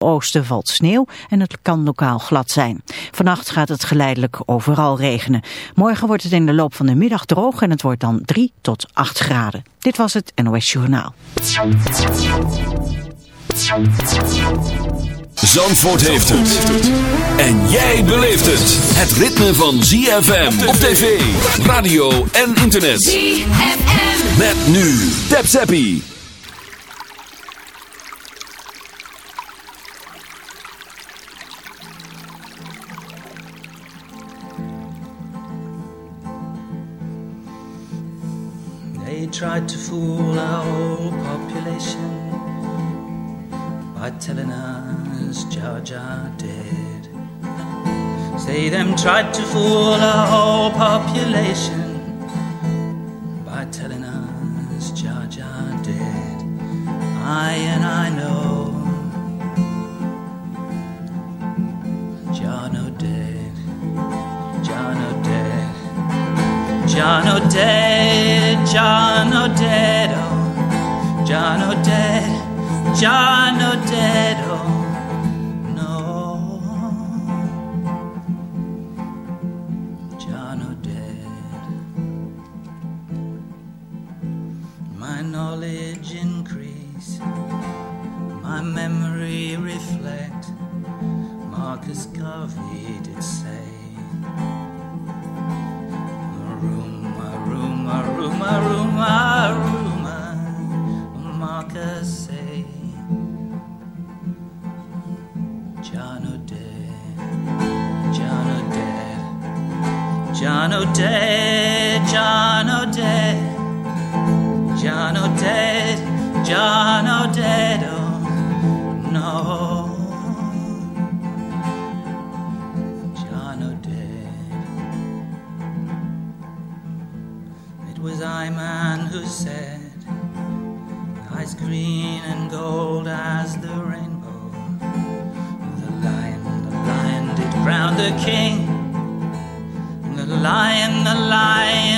oosten valt sneeuw en het kan lokaal glad zijn. Vannacht gaat het geleidelijk overal regenen. Morgen wordt het in de loop van de middag droog en het wordt dan 3 tot 8 graden. Dit was het NOS Journaal. Zandvoort heeft het. En jij beleeft het. Het ritme van ZFM op tv, radio en internet. ZFM. Met nu. Tap Zappie. Tried to fool our whole population by telling us Jar Jar dead. Say them tried to fool our whole population by telling us Jar Jar dead. I and I know Jar no dead, Jar no dead, dead, John O'Dedo, John O'Dedo, John O'Dedo. No, John O'Dedo. My knowledge increase, my memory reflect. Marcus Garvey did say, the room rumah rumah rumah kasih John O'Day, John O'Day, John O'Day, John O'Dare John O'Dare John green and gold as the rainbow the lion, the lion did crown the king. The lion, the lion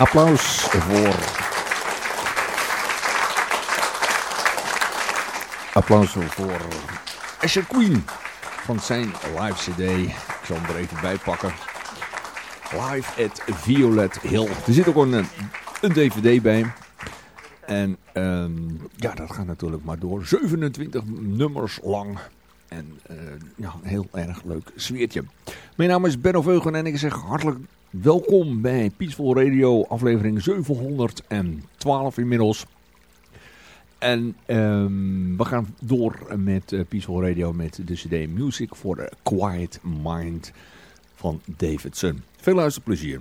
Applaus voor. Applaus voor Asher Queen van zijn live CD. Ik zal hem er even bij pakken. Live at Violet Hill. Er zit ook een, een DVD bij. En ehm, ja, dat gaat natuurlijk maar door. 27 nummers lang. En eh, ja, een heel erg leuk sfeertje. Mijn naam is Benno Veugen en ik zeg hartelijk welkom bij Peaceful Radio, aflevering 712 inmiddels. En ehm, we gaan door met eh, Peaceful Radio met de CD Music for a Quiet Mind van Davidson. Veel luisterplezier.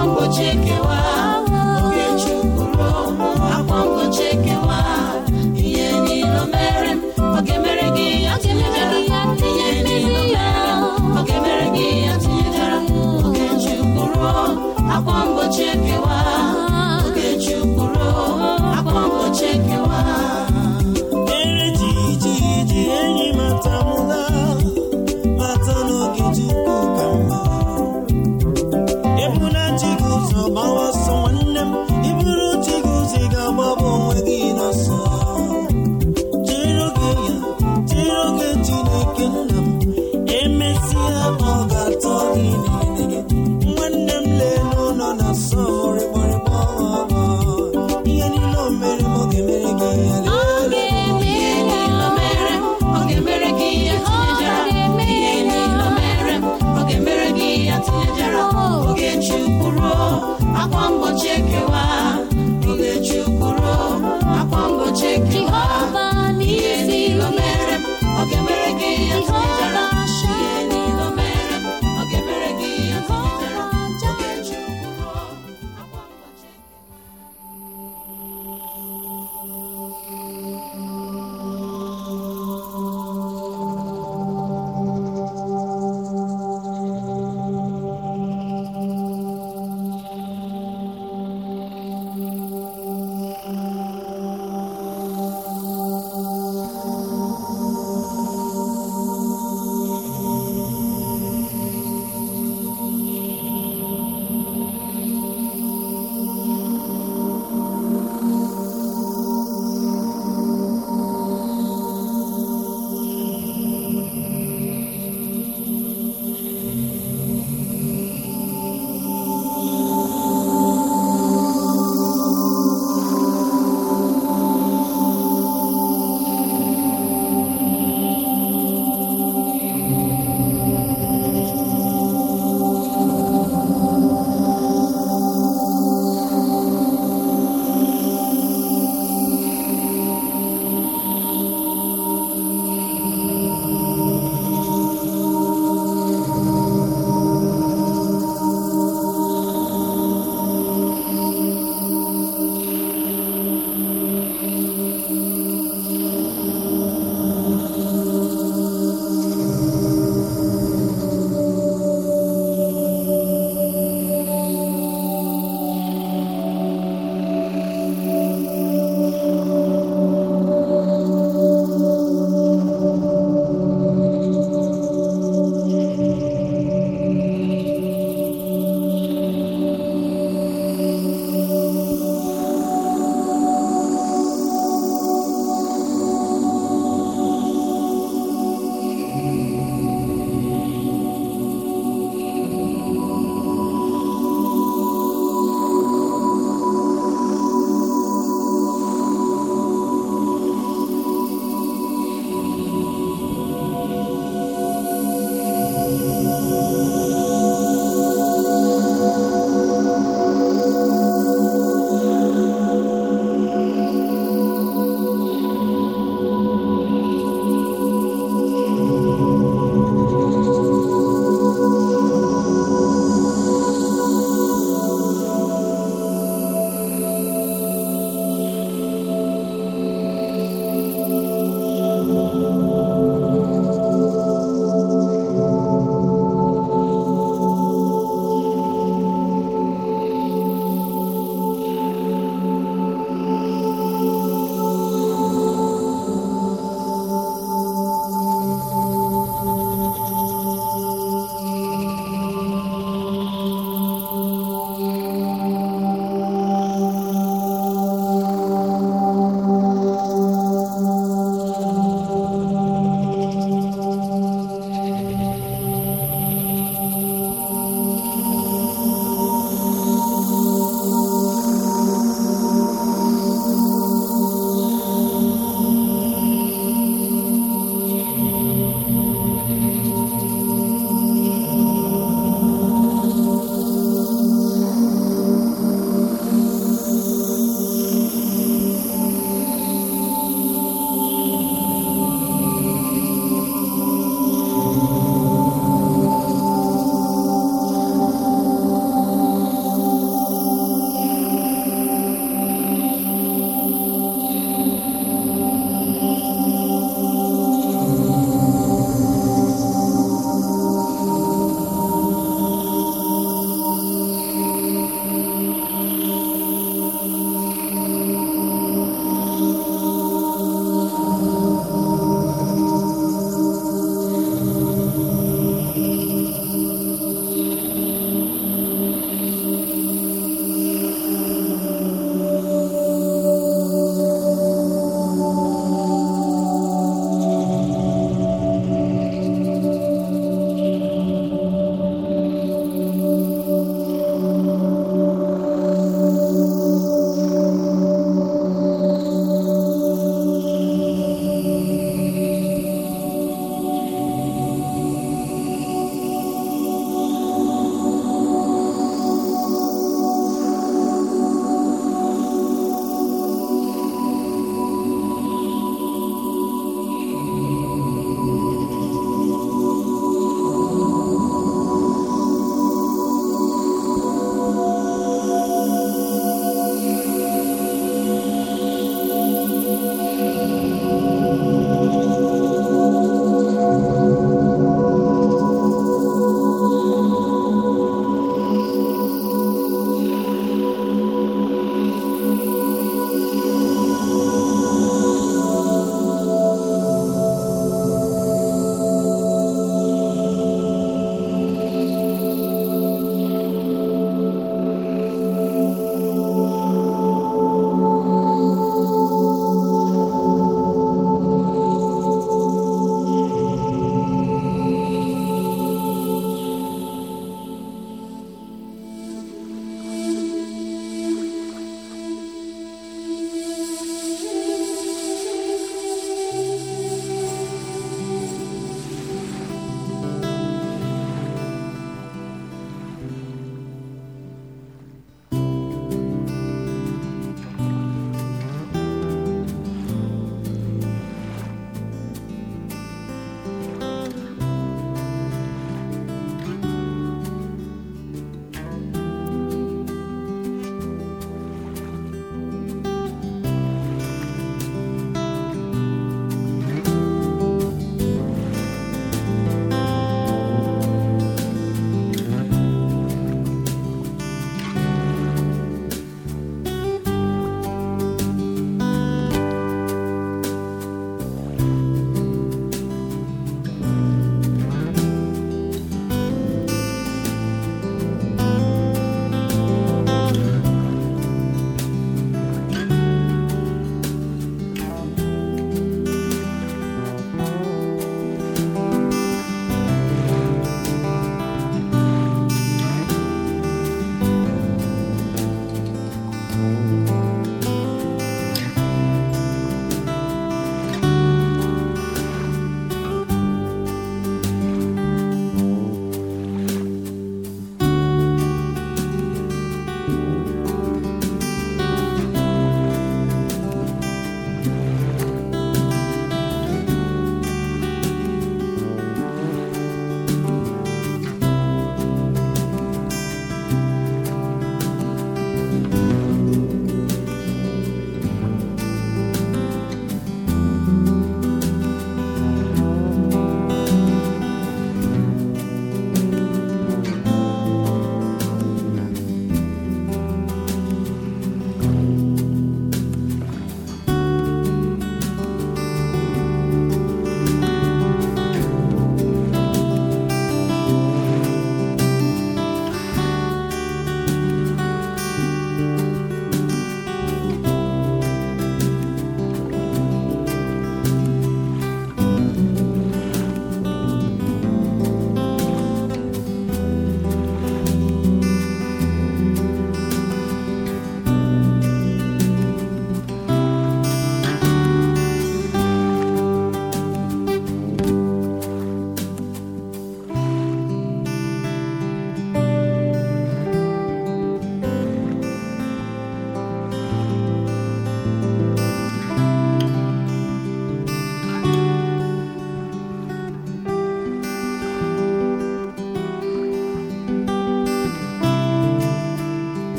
I'm going to ma you ọ ga-emere akwamgbochiekewa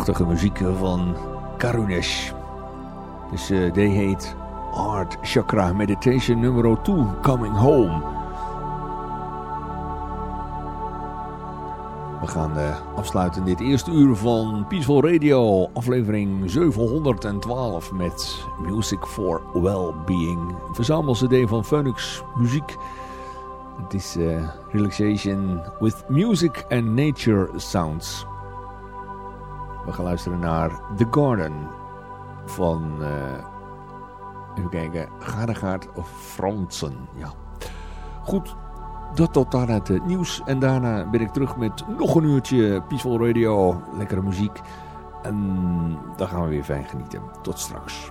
Prachtige muziek van Karunesh. Dus uh, die heet Art Chakra Meditation nummer 2, Coming Home. We gaan uh, afsluiten dit eerste uur van Peaceful Radio, aflevering 712 met Music for Wellbeing. Verzamel cd van Phoenix Muziek. Het is uh, Relaxation with Music and Nature Sounds. We gaan luisteren naar The Garden van, uh, even kijken, Gaardegaard Fransen. Ja. Goed, dat tot daar het nieuws. En daarna ben ik terug met nog een uurtje Peaceful Radio, lekkere muziek. En dan gaan we weer fijn genieten. Tot straks.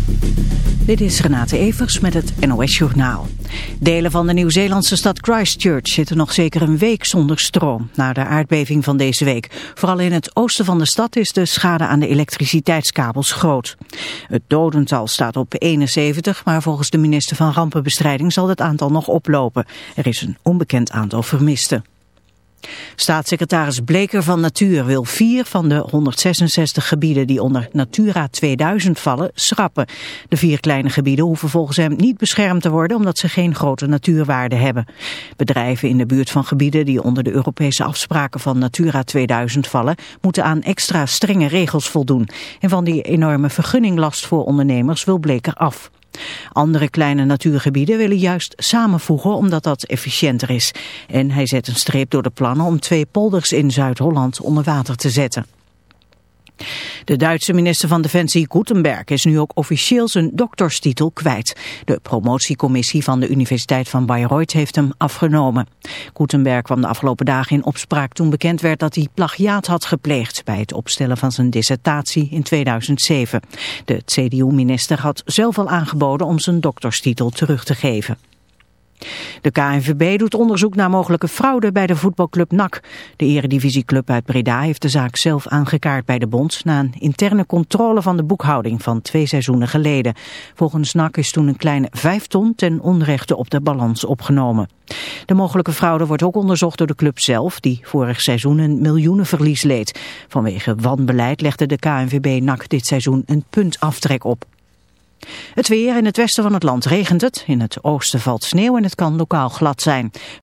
Dit is Renate Evers met het NOS Journaal. Delen van de Nieuw-Zeelandse stad Christchurch zitten nog zeker een week zonder stroom na de aardbeving van deze week. Vooral in het oosten van de stad is de schade aan de elektriciteitskabels groot. Het dodental staat op 71, maar volgens de minister van Rampenbestrijding zal het aantal nog oplopen. Er is een onbekend aantal vermisten. Staatssecretaris Bleker van Natuur wil vier van de 166 gebieden die onder Natura 2000 vallen schrappen. De vier kleine gebieden hoeven volgens hem niet beschermd te worden omdat ze geen grote natuurwaarde hebben. Bedrijven in de buurt van gebieden die onder de Europese afspraken van Natura 2000 vallen moeten aan extra strenge regels voldoen. En van die enorme vergunninglast voor ondernemers wil Bleker af. Andere kleine natuurgebieden willen juist samenvoegen omdat dat efficiënter is. En hij zet een streep door de plannen om twee polders in Zuid-Holland onder water te zetten. De Duitse minister van Defensie Gutenberg is nu ook officieel zijn dokterstitel kwijt. De promotiecommissie van de Universiteit van Bayreuth heeft hem afgenomen. Gutenberg kwam de afgelopen dagen in opspraak toen bekend werd dat hij plagiaat had gepleegd bij het opstellen van zijn dissertatie in 2007. De CDU-minister had zelf al aangeboden om zijn dokterstitel terug te geven. De KNVB doet onderzoek naar mogelijke fraude bij de voetbalclub NAC. De eredivisieclub uit Breda heeft de zaak zelf aangekaart bij de bond... na een interne controle van de boekhouding van twee seizoenen geleden. Volgens NAC is toen een kleine vijf ton ten onrechte op de balans opgenomen. De mogelijke fraude wordt ook onderzocht door de club zelf... die vorig seizoen een miljoenenverlies leed. Vanwege wanbeleid legde de KNVB NAC dit seizoen een puntaftrek op. Het weer in het westen van het land regent het. In het oosten valt sneeuw en het kan lokaal glad zijn.